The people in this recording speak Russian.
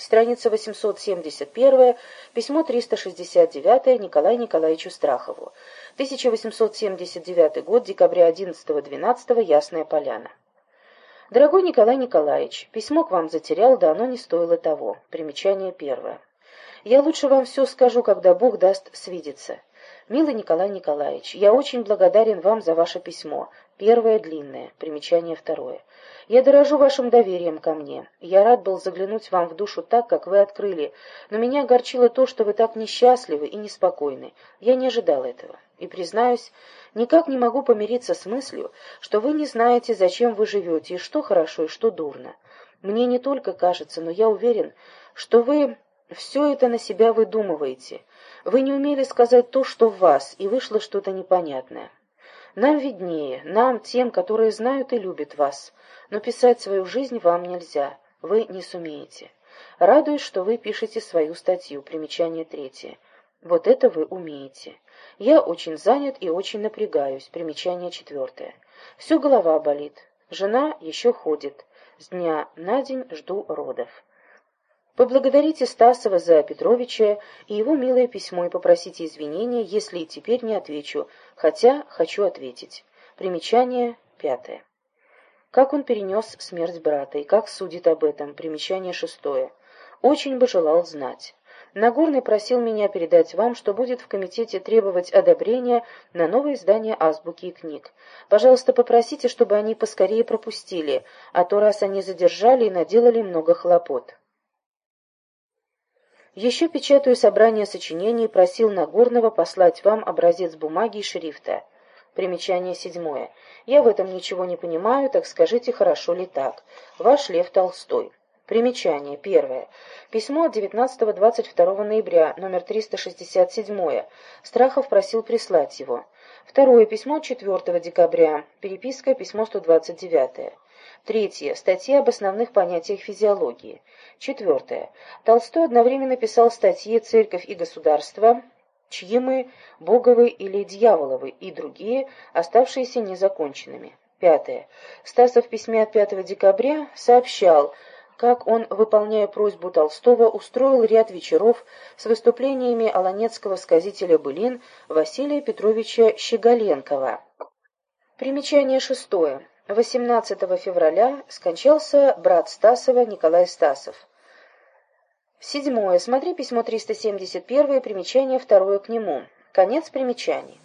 страница 871, письмо 369 Николаю Николаевичу Страхову. 1879 год, декабря 11-12, Ясная Поляна. Дорогой Николай Николаевич, письмо к вам затерял, да оно не стоило того. Примечание первое. Я лучше вам все скажу, когда Бог даст свидеться. Милый Николай Николаевич, я очень благодарен вам за ваше письмо. Первое длинное, примечание второе. Я дорожу вашим доверием ко мне. Я рад был заглянуть вам в душу так, как вы открыли, но меня огорчило то, что вы так несчастливы и неспокойны. Я не ожидал этого. И, признаюсь, никак не могу помириться с мыслью, что вы не знаете, зачем вы живете, и что хорошо, и что дурно. Мне не только кажется, но я уверен, что вы все это на себя выдумываете. Вы не умели сказать то, что в вас, и вышло что-то непонятное. Нам виднее, нам, тем, которые знают и любят вас, но писать свою жизнь вам нельзя, вы не сумеете. Радуюсь, что вы пишете свою статью, примечание третье. Вот это вы умеете. Я очень занят и очень напрягаюсь, примечание четвертое. Все голова болит, жена еще ходит. С дня на день жду родов. Поблагодарите Стасова за Петровича и его милое письмо и попросите извинения, если теперь не отвечу, хотя хочу ответить. Примечание пятое. Как он перенес смерть брата и как судит об этом. Примечание шестое. Очень бы желал знать. Нагорный просил меня передать вам, что будет в комитете требовать одобрения на новое издание азбуки и книг. Пожалуйста, попросите, чтобы они поскорее пропустили, а то раз они задержали и наделали много хлопот. Еще печатаю собрание сочинений и просил Нагорного послать вам образец бумаги и шрифта. Примечание седьмое. Я в этом ничего не понимаю, так скажите, хорошо ли так. Ваш Лев Толстой. Примечание. Первое. Письмо от 19-22 ноября, номер 367. Страхов просил прислать его. Второе. Письмо от 4 декабря. Переписка. Письмо 129. Третье. Статья об основных понятиях физиологии. Четвертое. Толстой одновременно писал статьи «Церковь и государство», чьи мы, Боговы или Дьяволовы, и другие, оставшиеся незаконченными. Пятое. Стасов в письме от 5 декабря сообщал, как он, выполняя просьбу Толстого, устроил ряд вечеров с выступлениями аланецкого сказителя былин Василия Петровича Щеголенкова. Примечание шестое. 18 февраля скончался брат Стасова Николай Стасов. Седьмое. Смотри письмо 371, примечание второе к нему. Конец примечаний.